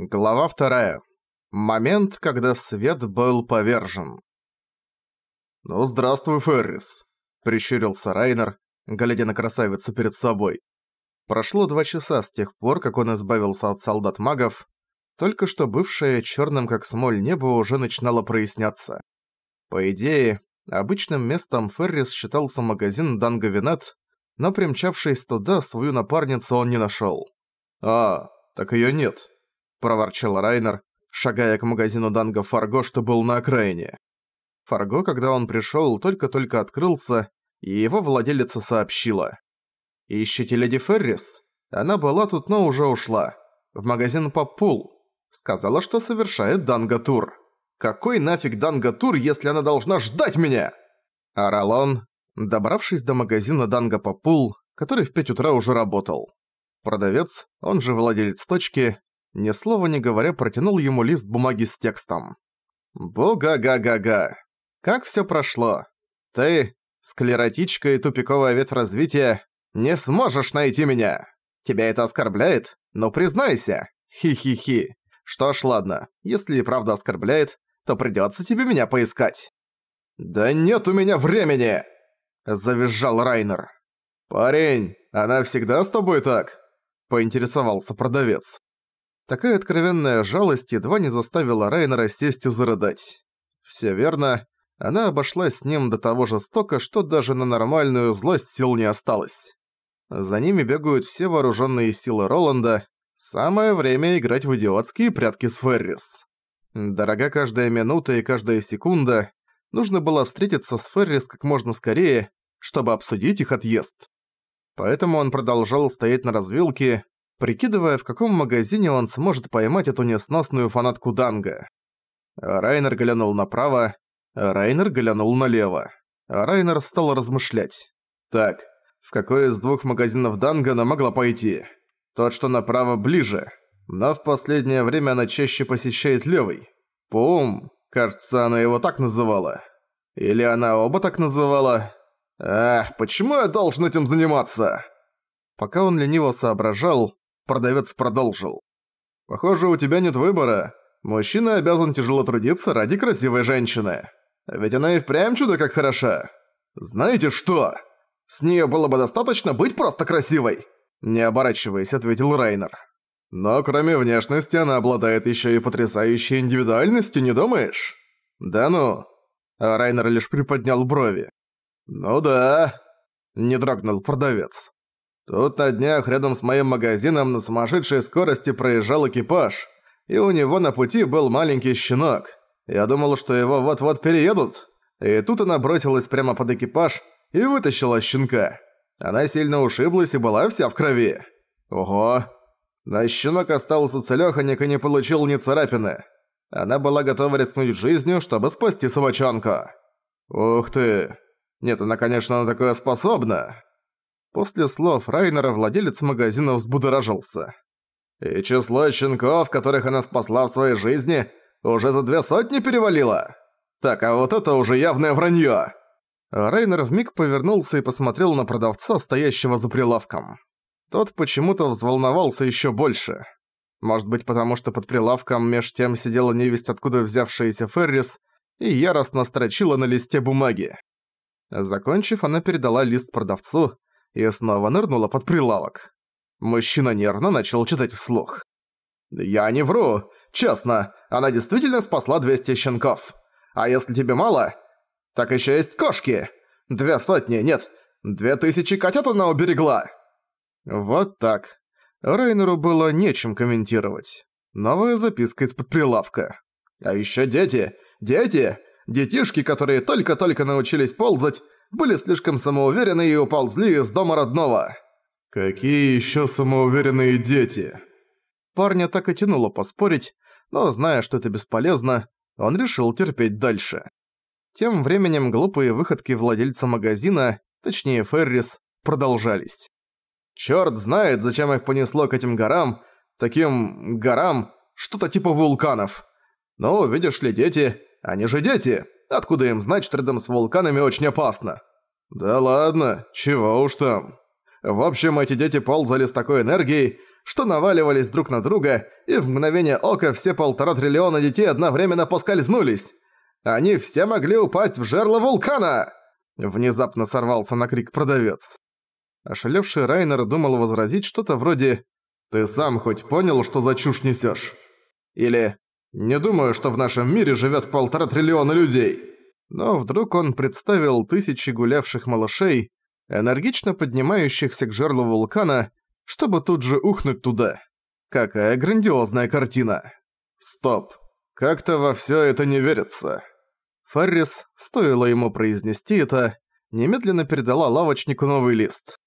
Глава вторая. Момент, когда свет был повержен. «Ну, здравствуй, Феррис», — прищурился Райнер, глядя на красавицу перед собой. Прошло два часа с тех пор, как он избавился от солдат-магов, только что бывшее черным как смоль небо уже начинало проясняться. По идее, обычным местом Феррис считался магазин Данго Винет, но примчавшись туда, свою напарницу он не нашел. «А, так ее нет», – проворчал Райнер, шагая к магазину Данго Фарго, что был на окраине. Фарго, когда он пришёл, только-только открылся, и его владелица сообщила. «Ищите леди Феррис? Она была тут, но уже ушла. В магазин Поппул. Сказала, что совершает Данго-тур. Какой нафиг Данго-тур, если она должна ждать меня?» Орал он, добравшись до магазина Данго Поппул, который в пять утра уже работал. Продавец, он же владелец точки, ни слова не говоря, протянул ему лист бумаги с текстом. «Буга-га-га-га! Как всё прошло? Ты, склеротичка и тупиковая ветвь развития, не сможешь найти меня! Тебя это оскорбляет? Ну признайся! Хи-хи-хи! Что ж, ладно, если и правда оскорбляет, то придётся тебе меня поискать!» «Да нет у меня времени!» – завизжал Райнер. «Парень, она всегда с тобой так?» – поинтересовался продавец. Такая откровенная жалость едва не заставила Райнера сесть и зарыдать. Всё верно, она обошлась с ним до того жестоко, что даже на нормальную злость сил не осталось. За ними бегают все вооруженные силы Роланда. Самое время играть в идиотские прятки с Феррис. Дорога каждая минута и каждая секунда. Нужно было встретиться с Феррис как можно скорее, чтобы обсудить их отъезд. Поэтому он продолжал стоять на развилке, прикидывая, в каком магазине он сможет поймать эту несносную фанатку Данга. Райнер глянул направо, Райнер глянул налево. Райнер стал размышлять. Так, в какой из двух магазинов Данга она могла пойти? Тот, что направо, ближе. Но в последнее время она чаще посещает левый. Пум, кажется, она его так называла. Или она оба так называла? Ах, почему я должен этим заниматься? Пока он лениво соображал, Продавец продолжил. «Похоже, у тебя нет выбора. Мужчина обязан тяжело трудиться ради красивой женщины. Ведь она и впрямь чудо как хороша. Знаете что? С нее было бы достаточно быть просто красивой!» Не оборачиваясь, ответил Райнер. «Но кроме внешности она обладает еще и потрясающей индивидуальностью, не думаешь?» «Да ну!» а Райнер лишь приподнял брови. «Ну да», — не дрогнул продавец. Тут на днях рядом с моим магазином на сумасшедшей скорости проезжал экипаж, и у него на пути был маленький щенок. Я думал, что его вот-вот переедут. И тут она бросилась прямо под экипаж и вытащила щенка. Она сильно ушиблась и была вся в крови. Ого. Но щенок остался целёхонек и не получил ни царапины. Она была готова рискнуть жизнью, чтобы спасти собачонку. Ух ты. Нет, она, конечно, на такое способна. После слов Райнера владелец магазина взбудоражился. «И число щенков, которых она спасла в своей жизни, уже за две сотни перевалило? Так, а вот это уже явное вранье!» Райнер вмиг повернулся и посмотрел на продавца, стоящего за прилавком. Тот почему-то взволновался еще больше. Может быть, потому что под прилавком меж тем сидела невесть, откуда взявшаяся Феррис, и яростно строчила на листе бумаги. Закончив, она передала лист продавцу, и снова нырнула под прилавок. Мужчина нервно начал читать вслух. «Я не вру. Честно, она действительно спасла 200 щенков. А если тебе мало, так еще есть кошки. Две сотни, нет, две тысячи котят она уберегла». Вот так. Рейнеру было нечем комментировать. Новая записка из-под прилавка. А еще дети. Дети. Детишки, которые только-только научились ползать, были слишком самоуверены и уползли из дома родного. Какие еще самоуверенные дети? Парня так и тянуло поспорить, но зная, что это бесполезно, он решил терпеть дальше. Тем временем глупые выходки владельца магазина, точнее Феррис, продолжались. Чёрт знает, зачем их понесло к этим горам, таким горам, что-то типа вулканов. Но, видишь ли, дети, они же дети. Откуда им знать, что рядом с вулканами очень опасно? Да ладно, чего уж там. В общем, эти дети ползали с такой энергией, что наваливались друг на друга, и в мгновение ока все полтора триллиона детей одновременно поскользнулись. Они все могли упасть в жерло вулкана!» Внезапно сорвался на крик продавец. Ошалевший Райнер думал возразить что-то вроде «Ты сам хоть понял, что за чушь несёшь?» Или «Не думаю, что в нашем мире живёт полтора триллиона людей». Но вдруг он представил тысячи гулявших малышей, энергично поднимающихся к жерлу вулкана, чтобы тут же ухнуть туда. Какая грандиозная картина. Стоп. Как-то во всё это не верится. Феррис, стоило ему произнести это, немедленно передала лавочнику новый лист.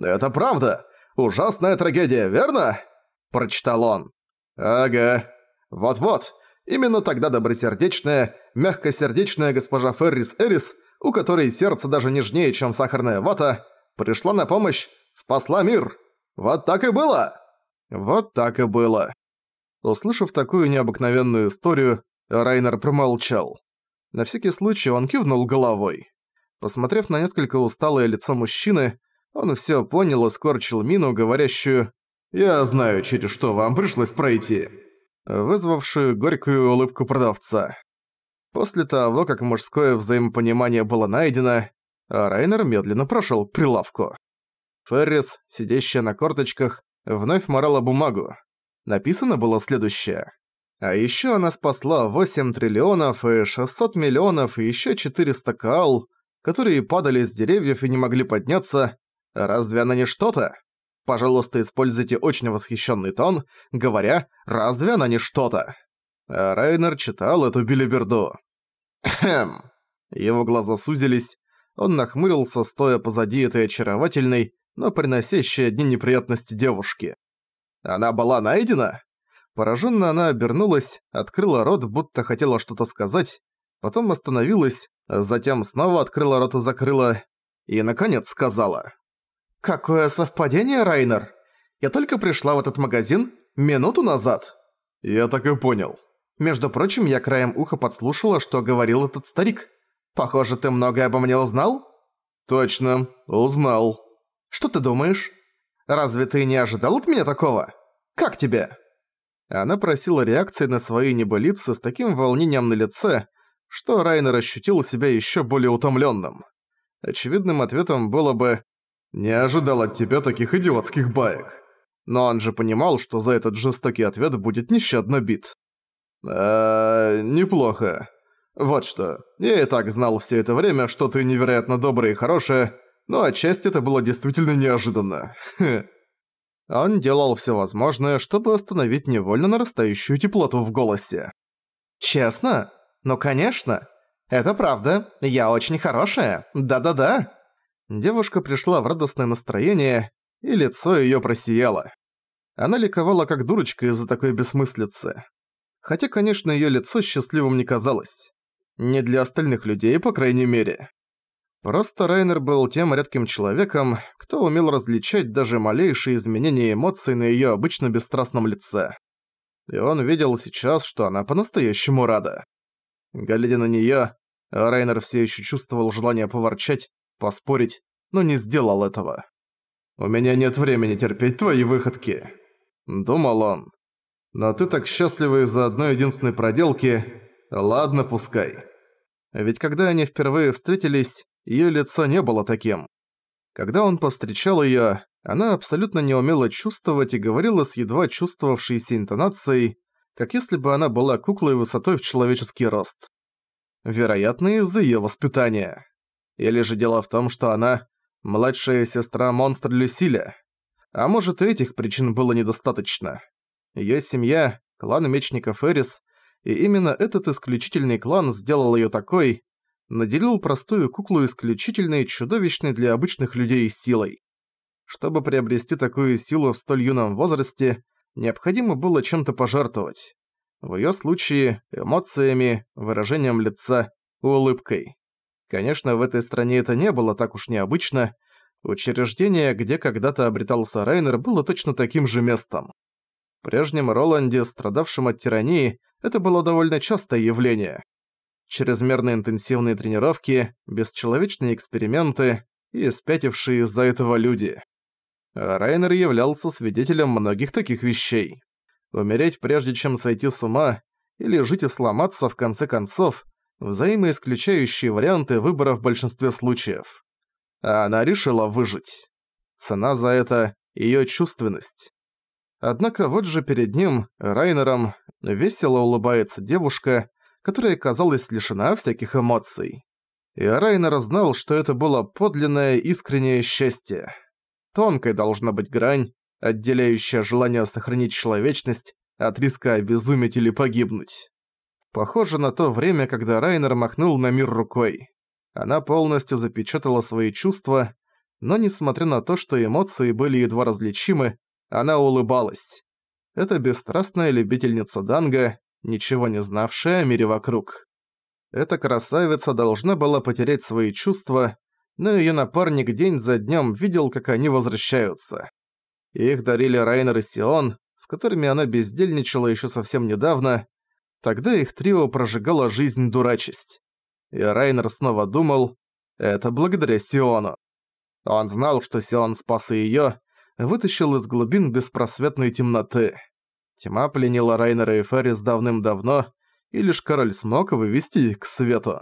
«Это правда! Ужасная трагедия, верно?» – прочитал он. «Ага. Вот-вот. Именно тогда добросердечная, мягкосердечная госпожа Феррис Эрис, у которой сердце даже нежнее, чем сахарная вата, пришла на помощь, спасла мир. Вот так и было!» Вот так и было. Услышав такую необыкновенную историю, Райнер промолчал. На всякий случай он кивнул головой. Посмотрев на несколько усталое лицо мужчины, он всё понял и скорчил мину, говорящую «Я знаю, через что вам пришлось пройти», вызвавшую горькую улыбку продавца. После того, как мужское взаимопонимание было найдено, Райнер медленно прошёл к прилавку. Феррис, сидящая на корточках, вновь морала бумагу. Написано было следующее. А ещё она спасла 8 триллионов и 600 миллионов и ещё 400 каал, которые падали с деревьев и не могли подняться, Разве она не что-то? Пожалуйста, используйте очень восхищенный тон, говоря «разве она не что-то?». А Райнер читал эту билиберду. Хм. Его глаза сузились, он нахмурился, стоя позади этой очаровательной, но приносящей одни неприятности девушки. Она была найдена? Пораженно она обернулась, открыла рот, будто хотела что-то сказать, потом остановилась, затем снова открыла рот и закрыла, и, наконец, сказала. «Какое совпадение, Райнер! Я только пришла в этот магазин минуту назад!» «Я так и понял». «Между прочим, я краем уха подслушала, что говорил этот старик. Похоже, ты многое обо мне узнал?» «Точно, узнал». «Что ты думаешь? Разве ты не ожидал от меня такого? Как тебе?» Она просила реакции на свои небылицы с таким волнением на лице, что Райнер ощутил себя ещё более утомлённым. Очевидным ответом было бы не ожидал от тебя таких идиотских баек. Но он же понимал, что за этот жестокий ответ будет нещадно бит. А, неплохо. Вот что, я и так знал все это время, что ты невероятно добрая и хорошая, но отчасти это было действительно неожиданно. Он делал все возможное, чтобы остановить невольно нарастающую теплоту в голосе. «Честно? Ну конечно. Это правда. Я очень хорошая. Да-да-да». Девушка пришла в радостное настроение, и лицо её просияло. Она ликовала как дурочка из-за такой бессмыслицы. Хотя, конечно, её лицо счастливым не казалось. Не для остальных людей, по крайней мере. Просто Райнер был тем редким человеком, кто умел различать даже малейшие изменения эмоций на её обычно бесстрастном лице. И он видел сейчас, что она по-настоящему рада. Глядя на неё, Райнер всё ещё чувствовал желание поворчать, поспорить, но не сделал этого. «У меня нет времени терпеть твои выходки», — думал он. «Но ты так счастлива из-за одной единственной проделки. Ладно, пускай». Ведь когда они впервые встретились, её лицо не было таким. Когда он повстречал её, она абсолютно не умела чувствовать и говорила с едва чувствовавшейся интонацией, как если бы она была куклой высотой в человеческий рост. Вероятно, из-за её воспитания. Или же дело в том, что она – младшая сестра монстра Люсиля. А может, и этих причин было недостаточно. Её семья – клан мечников Эрис, и именно этот исключительный клан сделал её такой, наделил простую куклу исключительной чудовищной для обычных людей силой. Чтобы приобрести такую силу в столь юном возрасте, необходимо было чем-то пожертвовать. В её случае – эмоциями, выражением лица, улыбкой. Конечно, в этой стране это не было так уж необычно. Учреждение, где когда-то обретался Райнер, было точно таким же местом. В прежнем Роланде, страдавшем от тирании, это было довольно частое явление. Чрезмерно интенсивные тренировки, бесчеловечные эксперименты и спятившие из-за этого люди. Райнер являлся свидетелем многих таких вещей. Умереть прежде чем сойти с ума, или жить и сломаться в конце концов, взаимоисключающие варианты выбора в большинстве случаев. А она решила выжить. Цена за это – её чувственность. Однако вот же перед ним, Райнером, весело улыбается девушка, которая казалась лишена всяких эмоций. И Райнер знал, что это было подлинное искреннее счастье. Тонкой должна быть грань, отделяющая желание сохранить человечность от риска обезуметь или погибнуть. Похоже на то время, когда Райнер махнул на мир рукой. Она полностью запечатала свои чувства, но несмотря на то, что эмоции были едва различимы, она улыбалась. Эта бесстрастная любительница Данга, ничего не знавшая о мире вокруг. Эта красавица должна была потерять свои чувства, но её напарник день за днём видел, как они возвращаются. Их дарили Райнер и Сион, с которыми она бездельничала ещё совсем недавно. Тогда их трио прожигало жизнь дурачесть. И Райнер снова думал, это благодаря Сиону. Он знал, что Сион спас и её, вытащил из глубин беспросветной темноты. Тьма пленила Райнера и Феррис давным-давно, и лишь король смог вывести их к свету.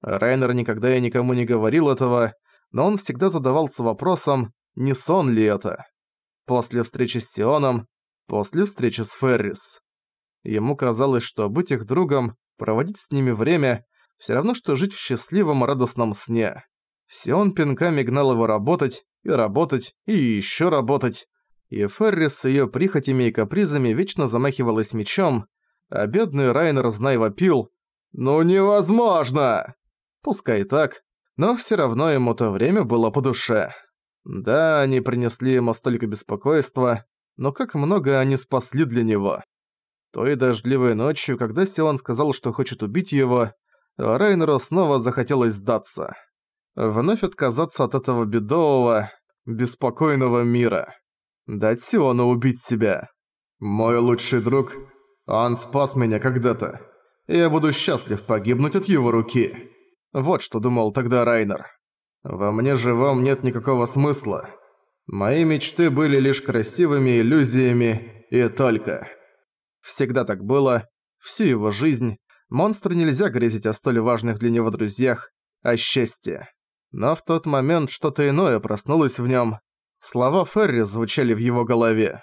Райнер никогда и никому не говорил этого, но он всегда задавался вопросом, не сон ли это. После встречи с Сионом, после встречи с Феррис. Ему казалось, что быть их другом, проводить с ними время, все равно, что жить в счастливом радостном сне. Сион пинками гнал его работать, и работать, и еще работать. И Феррис с её прихотями и капризами вечно замахивалась мечом, а бедный Райнер знай вопил «Ну невозможно!» Пускай так, но всё равно ему то время было по душе. Да, они принесли ему столько беспокойства, но как много они спасли для него. Той дождливой ночью, когда Сион сказал, что хочет убить его, Райнеру снова захотелось сдаться. Вновь отказаться от этого бедового, беспокойного мира. Дать Сиону убить себя. Мой лучший друг он спас меня когда-то. Я буду счастлив погибнуть от его руки. Вот что думал тогда Райнер. Во мне живом нет никакого смысла. Мои мечты были лишь красивыми иллюзиями и только. Всегда так было, всю его жизнь. Монстру нельзя грезить о столь важных для него друзьях, о счастье. Но в тот момент что-то иное проснулось в нем. Слова Ферри звучали в его голове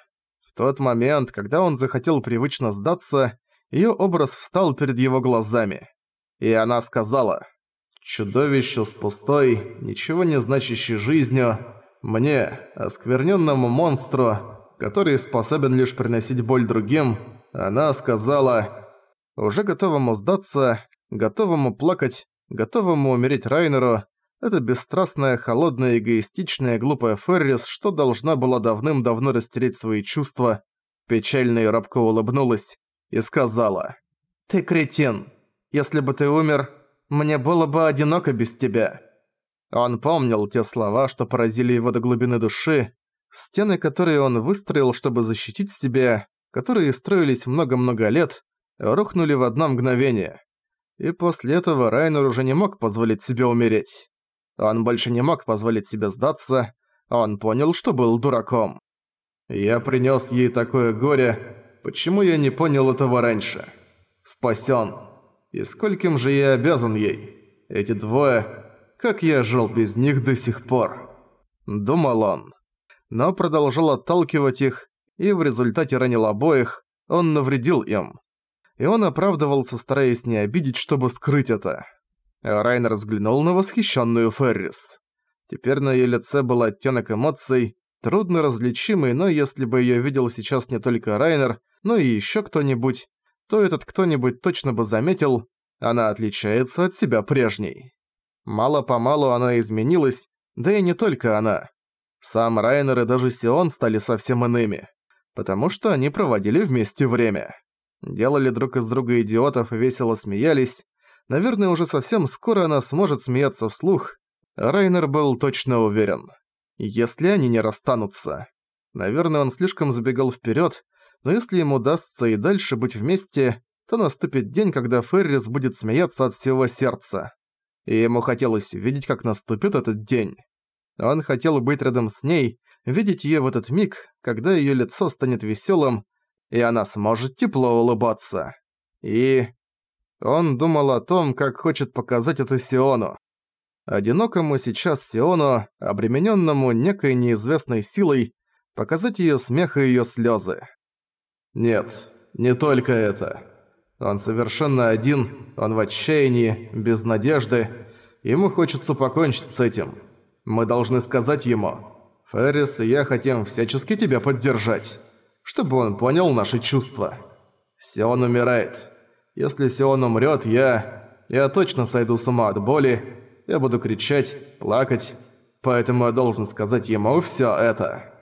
тот момент, когда он захотел привычно сдаться, её образ встал перед его глазами. И она сказала, «Чудовище с пустой, ничего не значащей жизнью, мне, оскверненному монстру, который способен лишь приносить боль другим, она сказала, уже готовому сдаться, готовому плакать, готовому умереть Райнеру, эта бесстрастная, холодная, эгоистичная, глупая Феррис, что должна была давным-давно растереть свои чувства, печально и робко улыбнулась и сказала «Ты кретин. Если бы ты умер, мне было бы одиноко без тебя». Он помнил те слова, что поразили его до глубины души, стены, которые он выстроил, чтобы защитить себя, которые строились много-много лет, рухнули в одно мгновение. И после этого Райнер уже не мог позволить себе умереть. Он больше не мог позволить себе сдаться, он понял, что был дураком. «Я принёс ей такое горе, почему я не понял этого раньше? Спасён. И скольким же я обязан ей? Эти двое, как я жил без них до сих пор?» Думал он. Но продолжал отталкивать их, и в результате ранил обоих, он навредил им. И он оправдывался, стараясь не обидеть, чтобы скрыть это. Райнер взглянул на восхищенную Феррис. Теперь на ее лице был оттенок эмоций, трудно различимый, но если бы ее видел сейчас не только Райнер, но и еще кто-нибудь, то этот кто-нибудь точно бы заметил, она отличается от себя прежней. Мало-помалу она изменилась, да и не только она. Сам Райнер и даже Сион стали совсем иными, потому что они проводили вместе время. Делали друг из друга идиотов и весело смеялись, Наверное, уже совсем скоро она сможет смеяться вслух. Райнер был точно уверен. Если они не расстанутся. Наверное, он слишком забегал вперед, но если ему удастся и дальше быть вместе, то наступит день, когда Феррис будет смеяться от всего сердца. И ему хотелось увидеть, как наступит этот день. Он хотел быть рядом с ней, видеть её в этот миг, когда её лицо станет весёлым, и она сможет тепло улыбаться. И... Он думал о том, как хочет показать это Сиону. Одинокому сейчас Сиону, обременённому некой неизвестной силой, показать её смех и её слёзы. Нет, не только это. Он совершенно один, он в отчаянии, без надежды. Ему хочется покончить с этим. Мы должны сказать ему, «Феррис и я хотим всячески тебя поддержать, чтобы он понял наши чувства. Сион умирает. Если Сион умрёт, я... Я точно сойду с ума от боли, я буду кричать, плакать, поэтому я должен сказать ему всё это».